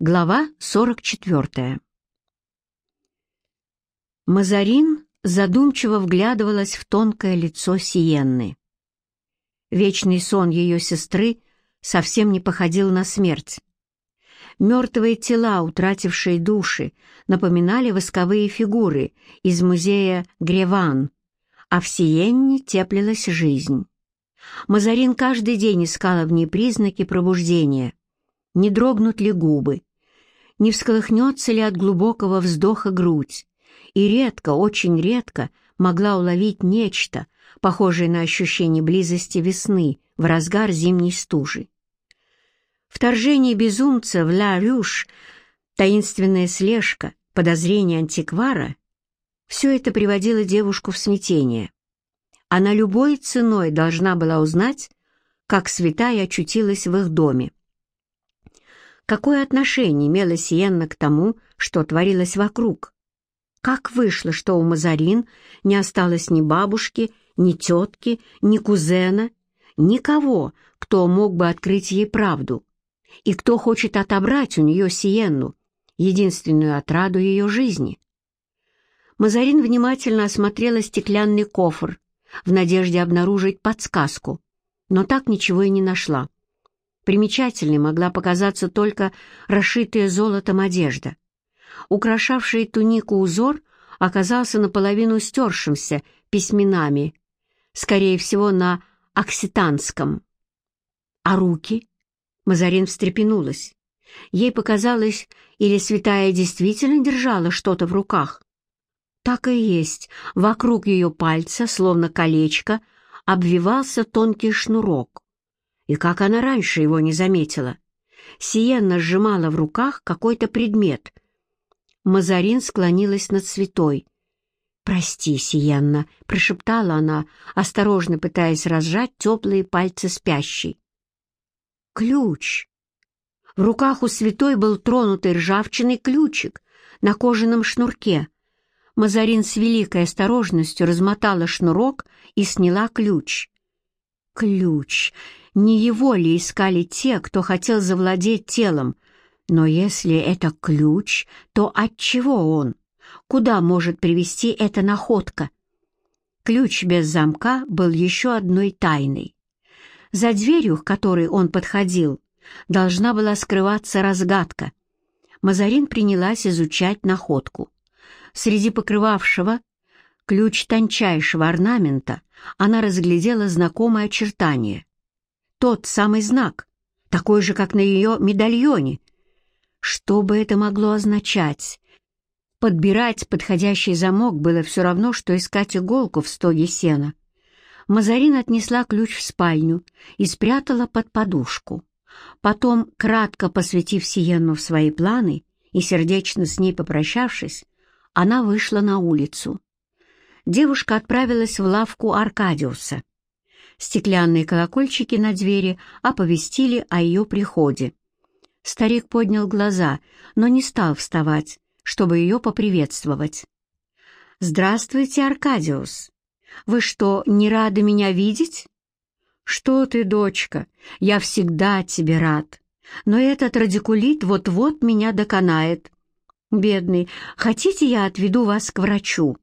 Глава 44. Мазарин задумчиво вглядывалась в тонкое лицо Сиенны. Вечный сон ее сестры совсем не походил на смерть. Мертвые тела, утратившие души, напоминали восковые фигуры из музея Греван, а в Сиенне теплилась жизнь. Мазарин каждый день искала в ней признаки пробуждения. Не дрогнут ли губы, не всколыхнется ли от глубокого вздоха грудь, и редко, очень редко могла уловить нечто, похожее на ощущение близости весны в разгар зимней стужи. Вторжение безумца в Ла Рюш, таинственная слежка, подозрение антиквара — все это приводило девушку в смятение. Она любой ценой должна была узнать, как святая очутилась в их доме. Какое отношение имела Сиенна к тому, что творилось вокруг? Как вышло, что у Мазарин не осталось ни бабушки, ни тетки, ни кузена, никого, кто мог бы открыть ей правду, и кто хочет отобрать у нее Сиенну, единственную отраду ее жизни? Мазарин внимательно осмотрела стеклянный кофр в надежде обнаружить подсказку, но так ничего и не нашла. Примечательной могла показаться только расшитая золотом одежда. Украшавший тунику узор оказался наполовину стершимся письменами, скорее всего, на окситанском. А руки? Мазарин встрепенулась. Ей показалось, или святая действительно держала что-то в руках. Так и есть, вокруг ее пальца, словно колечко, обвивался тонкий шнурок. И как она раньше его не заметила? Сиенна сжимала в руках какой-то предмет. Мазарин склонилась над святой. «Прости, Сиенна», — прошептала она, осторожно пытаясь разжать теплые пальцы спящей. «Ключ!» В руках у святой был тронутый ржавчиной ключик на кожаном шнурке. Мазарин с великой осторожностью размотала шнурок и сняла ключ. Ключ! Не его ли искали те, кто хотел завладеть телом? Но если это ключ, то от чего он? Куда может привести эта находка? Ключ без замка был еще одной тайной. За дверью, к которой он подходил, должна была скрываться разгадка. Мазарин принялась изучать находку. Среди покрывавшего ключ тончайшего орнамента она разглядела знакомое очертание тот самый знак, такой же, как на ее медальоне. Что бы это могло означать? Подбирать подходящий замок было все равно, что искать иголку в стоге сена. Мазарин отнесла ключ в спальню и спрятала под подушку. Потом, кратко посвятив Сиенну в свои планы и сердечно с ней попрощавшись, она вышла на улицу. Девушка отправилась в лавку Аркадиуса. Стеклянные колокольчики на двери оповестили о ее приходе. Старик поднял глаза, но не стал вставать, чтобы ее поприветствовать. «Здравствуйте, Аркадиус! Вы что, не рады меня видеть?» «Что ты, дочка, я всегда тебе рад, но этот радикулит вот-вот меня доконает. Бедный, хотите, я отведу вас к врачу?»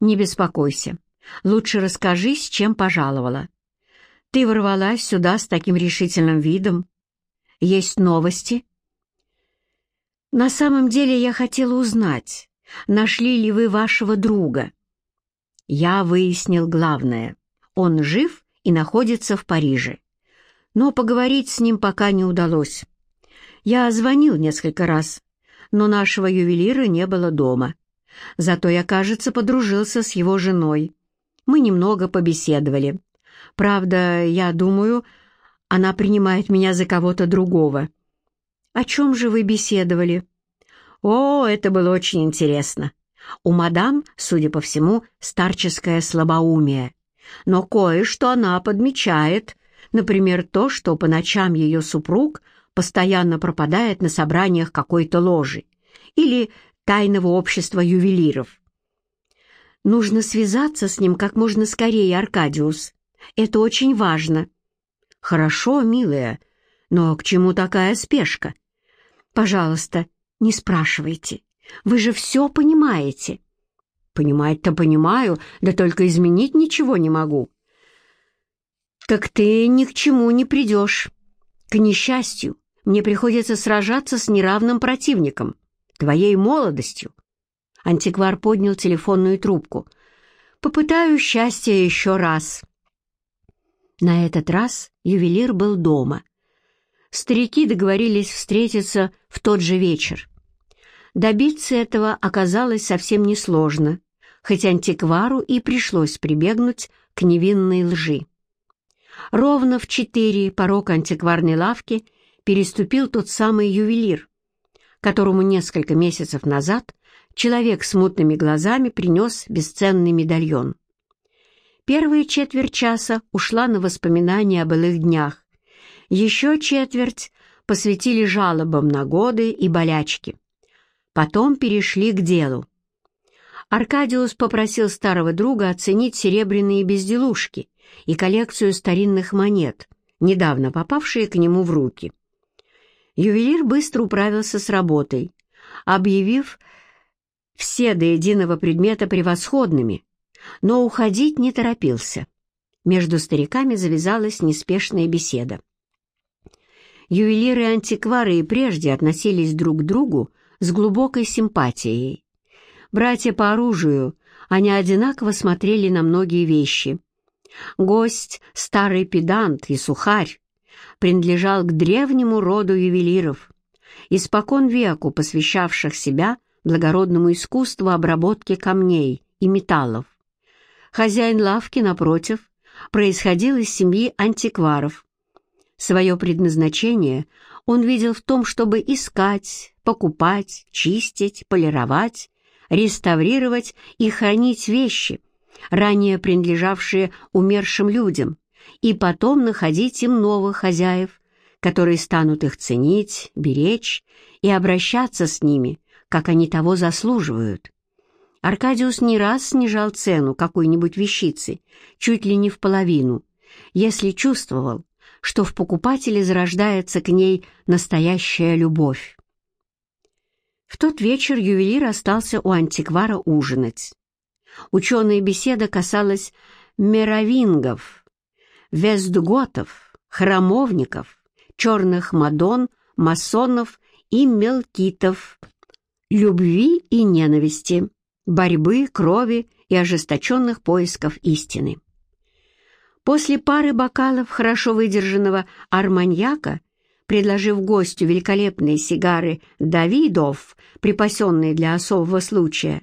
«Не беспокойся, Лучше расскажи, с чем пожаловала. Ты ворвалась сюда с таким решительным видом. Есть новости? На самом деле я хотела узнать, нашли ли вы вашего друга. Я выяснил главное. Он жив и находится в Париже. Но поговорить с ним пока не удалось. Я звонил несколько раз, но нашего ювелира не было дома. Зато я, кажется, подружился с его женой мы немного побеседовали. Правда, я думаю, она принимает меня за кого-то другого. О чем же вы беседовали? О, это было очень интересно. У мадам, судя по всему, старческое слабоумие. Но кое-что она подмечает, например, то, что по ночам ее супруг постоянно пропадает на собраниях какой-то ложи или тайного общества ювелиров. Нужно связаться с ним как можно скорее, Аркадиус. Это очень важно. Хорошо, милая, но к чему такая спешка? Пожалуйста, не спрашивайте. Вы же все понимаете. Понимать-то понимаю, да только изменить ничего не могу. Так ты ни к чему не придешь. К несчастью, мне приходится сражаться с неравным противником, твоей молодостью. Антиквар поднял телефонную трубку. Попытаю счастье еще раз. На этот раз ювелир был дома. Старики договорились встретиться в тот же вечер. Добиться этого оказалось совсем несложно, хоть антиквару и пришлось прибегнуть к невинной лжи. Ровно в четыре порог антикварной лавки переступил тот самый ювелир, которому несколько месяцев назад человек с мутными глазами принес бесценный медальон. Первая четверть часа ушла на воспоминания о былых днях, еще четверть посвятили жалобам на годы и болячки. Потом перешли к делу. Аркадиус попросил старого друга оценить серебряные безделушки и коллекцию старинных монет, недавно попавшие к нему в руки. Ювелир быстро управился с работой, объявив все до единого предмета превосходными, но уходить не торопился. Между стариками завязалась неспешная беседа. Ювелиры антиквары и прежде относились друг к другу с глубокой симпатией. Братья по оружию, они одинаково смотрели на многие вещи. Гость, старый педант и сухарь, принадлежал к древнему роду ювелиров, испокон веку посвящавших себя благородному искусству обработки камней и металлов. Хозяин лавки, напротив, происходил из семьи антикваров. Свое предназначение он видел в том, чтобы искать, покупать, чистить, полировать, реставрировать и хранить вещи, ранее принадлежавшие умершим людям, и потом находить им новых хозяев, которые станут их ценить, беречь и обращаться с ними, как они того заслуживают. Аркадиус не раз снижал цену какой-нибудь вещицы, чуть ли не в половину, если чувствовал, что в покупателе зарождается к ней настоящая любовь. В тот вечер ювелир остался у антиквара ужинать. Ученая беседа касалась меровингов, вестготов, храмовников, черных мадон, масонов и мелкитов, любви и ненависти, борьбы, крови и ожесточенных поисков истины. После пары бокалов хорошо выдержанного арманьяка, предложив гостю великолепные сигары «Давидов», припасенные для особого случая,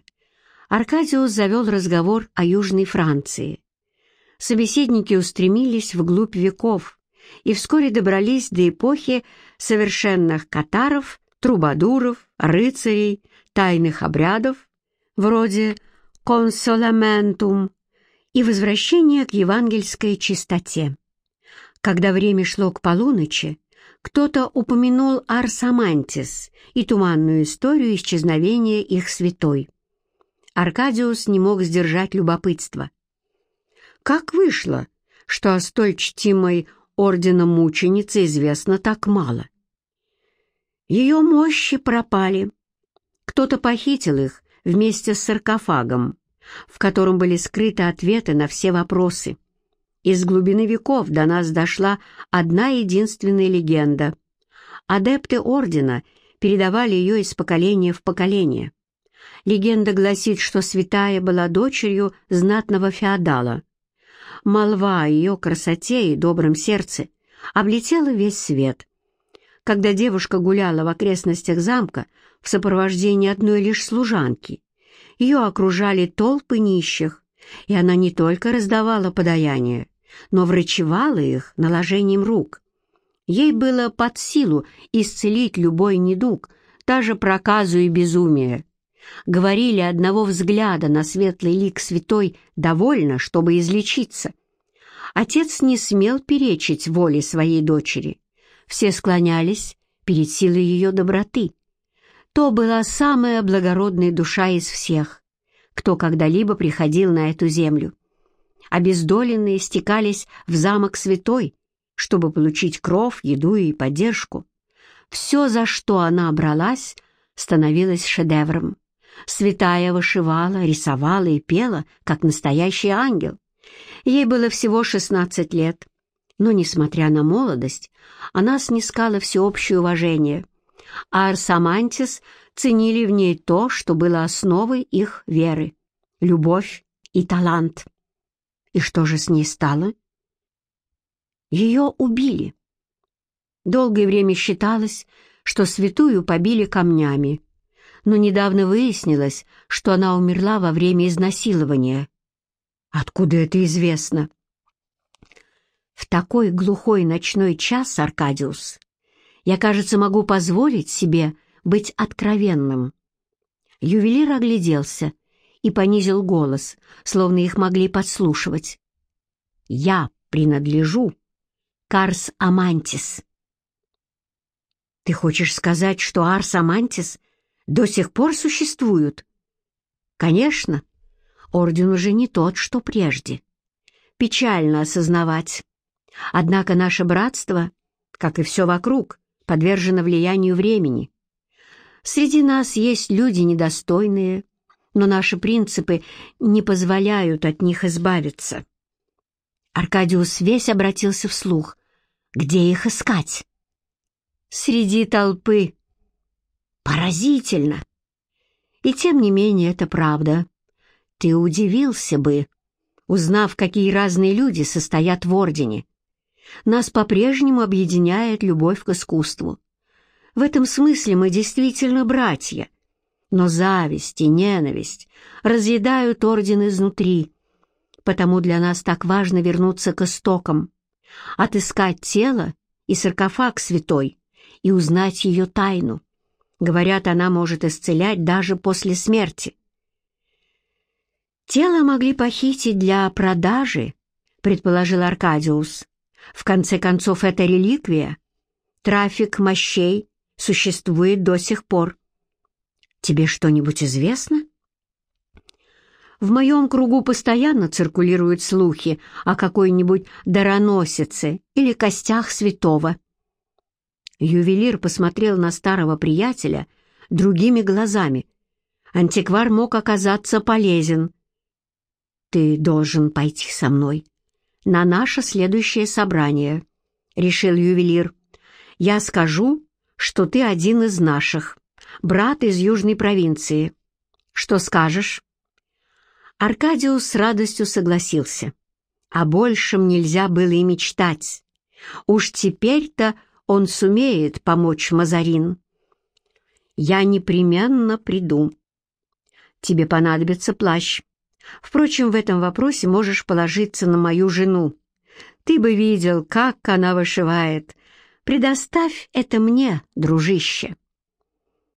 Аркадиус завел разговор о Южной Франции. Собеседники устремились вглубь веков и вскоре добрались до эпохи совершенных катаров, трубадуров, рыцарей, тайных обрядов, вроде «консоламентум» и возвращения к евангельской чистоте. Когда время шло к полуночи, кто-то упомянул Арсамантис и туманную историю исчезновения их святой. Аркадиус не мог сдержать любопытство. Как вышло, что о столь чтимой орденом мученице известно так мало? Ее мощи пропали. Кто-то похитил их вместе с саркофагом, в котором были скрыты ответы на все вопросы. Из глубины веков до нас дошла одна единственная легенда. Адепты Ордена передавали ее из поколения в поколение. Легенда гласит, что святая была дочерью знатного феодала. Молва о ее красоте и добром сердце облетела весь свет. Когда девушка гуляла в окрестностях замка в сопровождении одной лишь служанки, ее окружали толпы нищих, и она не только раздавала подаяние, но врачевала их наложением рук. Ей было под силу исцелить любой недуг, даже проказу и безумие. Говорили одного взгляда на светлый лик святой довольно, чтобы излечиться. Отец не смел перечить воле своей дочери. Все склонялись перед силой ее доброты. То была самая благородная душа из всех, кто когда-либо приходил на эту землю. Обездоленные стекались в замок святой, чтобы получить кров, еду и поддержку. Все, за что она бралась, становилось шедевром. Святая вышивала, рисовала и пела, как настоящий ангел. Ей было всего 16 лет, но, несмотря на молодость, она снискала всеобщее уважение, а Арсамантис ценили в ней то, что было основой их веры — любовь и талант. И что же с ней стало? Ее убили. Долгое время считалось, что святую побили камнями, но недавно выяснилось, что она умерла во время изнасилования. Откуда это известно? В такой глухой ночной час, Аркадиус, я, кажется, могу позволить себе быть откровенным. Ювелир огляделся и понизил голос, словно их могли подслушивать. «Я принадлежу Карс Амантис». «Ты хочешь сказать, что Арс Амантис до сих пор существуют?» «Конечно, орден уже не тот, что прежде. Печально осознавать. Однако наше братство, как и все вокруг, подвержено влиянию времени. Среди нас есть люди недостойные, но наши принципы не позволяют от них избавиться. Аркадиус весь обратился вслух. Где их искать? Среди толпы. Поразительно. И тем не менее это правда. Ты удивился бы, узнав, какие разные люди состоят в Ордене. Нас по-прежнему объединяет любовь к искусству. В этом смысле мы действительно братья. Но зависть и ненависть разъедают Орден изнутри. Потому для нас так важно вернуться к истокам, отыскать тело и саркофаг святой и узнать ее тайну. Говорят, она может исцелять даже после смерти. «Тело могли похитить для продажи», — предположил Аркадиус. «В конце концов, это реликвия. Трафик мощей существует до сих пор. Тебе что-нибудь известно?» В моем кругу постоянно циркулируют слухи о какой-нибудь дароносице или костях святого. Ювелир посмотрел на старого приятеля другими глазами. Антиквар мог оказаться полезен. «Ты должен пойти со мной на наше следующее собрание», — решил ювелир. «Я скажу, что ты один из наших, брат из южной провинции. Что скажешь?» Аркадиус с радостью согласился. О большем нельзя было и мечтать. Уж теперь-то он сумеет помочь Мазарин. «Я непременно приду. Тебе понадобится плащ. Впрочем, в этом вопросе можешь положиться на мою жену. Ты бы видел, как она вышивает. Предоставь это мне, дружище».